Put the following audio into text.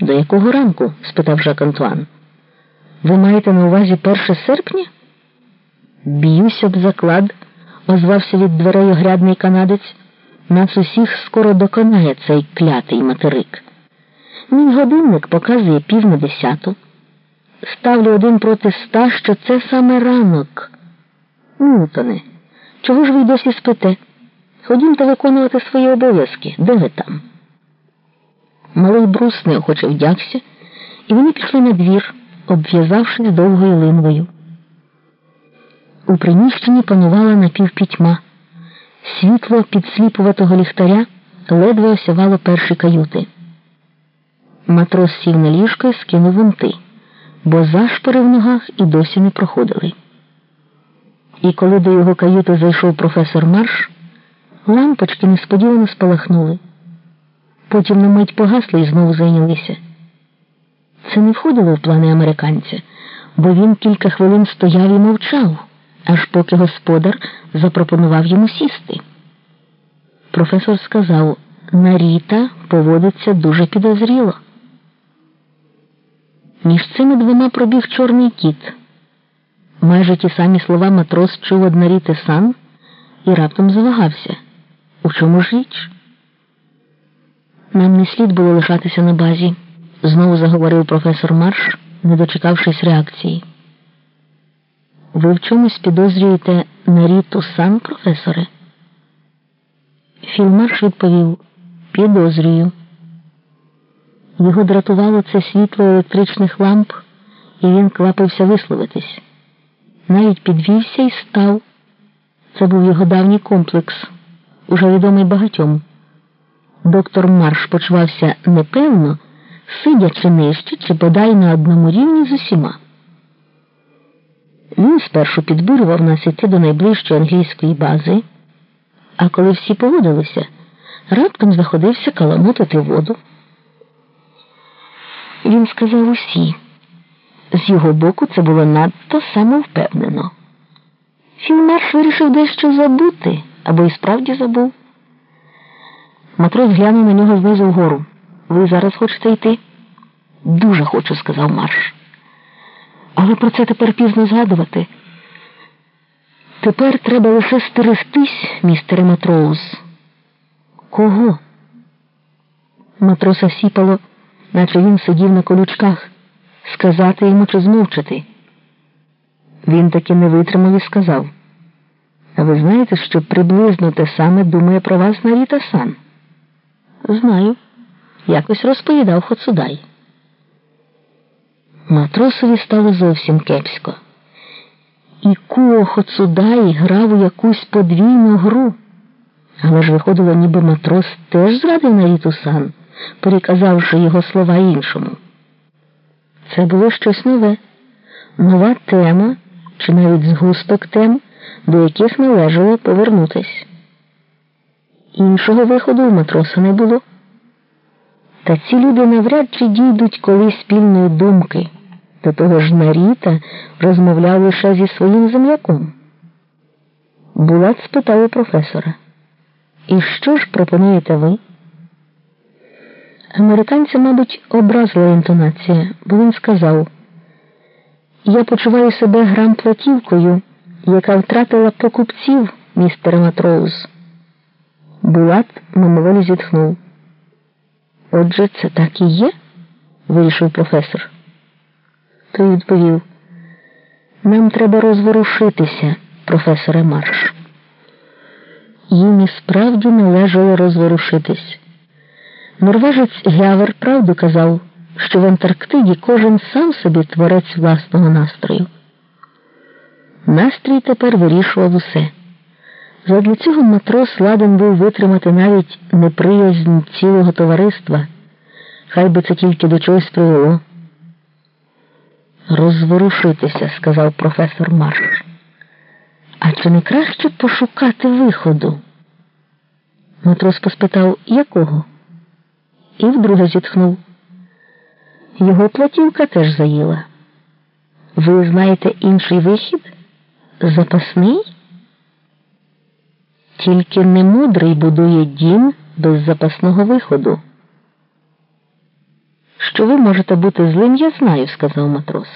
До якого ранку? спитав Жак Антуан. Ви маєте на увазі перше серпня? Б'юсь об заклад, озвався від дверей огрядний канадець. Нас усіх скоро доконає цей клятий материк. Мій годинник показує пів на десяту. Ставлю один проти ста, що це саме ранок. Ньютоне, чого ж ви досі спите? Ходімте виконувати свої обов'язки. Де ви там? Малий брус неохоче вдягся, і вони пішли на двір, обв'язавшись довгою линвою. У приміщенні панувала напівпітьма. Світло підсліпуватого ліхтаря ледве осявало перші каюти. Матрос сів на ліжко і скинув вунти, бо зашпори в ногах і досі не проходили. І коли до його каюти зайшов професор Марш, лампочки несподівано спалахнули. Потім на мить погасли і знову зайнялися. Це не входило в плани американця, бо він кілька хвилин стояв і мовчав, аж поки господар запропонував йому сісти. Професор сказав, Наріта поводиться дуже підозріло. Між цими двома пробіг чорний кіт. Майже ті самі слова матрос чув од Наріти сан і раптом завагався. У чому ж річ? Нам не слід було лишатися на базі, знову заговорив професор Марш, не дочекавшись реакції. Ви в чомусь підозрюєте Наріту сан, професоре? Філмарш відповів підозрюю. Його дратувало це світло електричних ламп, і він клапився висловитись. Навіть підвівся і став. Це був його давній комплекс, уже відомий багатьом. Доктор Марш почувався непевно, сидячи нижче чи бодай на одному рівні з усіма. Він спершу підбурював нас іти до найближчої англійської бази, а коли всі погодилися, раптом заходився каламутити воду. Він сказав усі. З його боку це було надто самовпевнено. Філмарш вирішив дещо забути або і справді забув. Матрос глянув на нього знизу вгору. Ви зараз хочете йти? Дуже хочу, сказав Марш. Але про це тепер пізно згадувати. Тепер треба лише стерегтись, містере Матроуз. Кого? Матроса сіпало, наче він сидів на колючках, сказати йому чи змовчати. Він таки не витримав і сказав. А ви знаєте, що приблизно те саме думає про вас Наріта Сан? Знаю. Якось розповідав Хоцудай. Матросові стало зовсім кепсько. І Куо Хоцудай грав у якусь подвійну гру. Але ж виходило, ніби матрос теж зрадив Наріту Сан, переказавши його слова іншому. Це було щось нове, нова тема чи навіть згусток тем, до яких належало повернутись. Іншого виходу у матроса не було. Та ці люди навряд чи дійдуть колись спільної думки. До того ж Наріта розмовляв лише зі своїм земляком. Булат спитав у професора. І що ж пропонуєте ви? Американця, мабуть, образила інтонація, бо він сказав: Я почуваю себе грамплатівкою, яка втратила покупців, містер Матроуз. Булат мимоволі зітхнув. Отже, це так і є? вирішив професор. Той відповів, нам треба розворушитися, професоре Марш. Їм і справді належало розворушитись. Норвежець Гявер правду казав, що в Антарктиді кожен сам собі творець власного настрою. Настрій тепер вирішував усе. Задля цього матрос ладен був витримати навіть неприязнь цілого товариства, хай би це тільки до чогось привело. Розворушитися, сказав професор Марш. А чи не краще пошукати виходу? Матрос поспитав, якого? І вдруге зітхнув. Його платівка теж заїла. Ви знаєте інший вихід? Запасний? Тільки немудрий будує дім без запасного виходу. Що ви можете бути злим, я знаю, сказав матрос.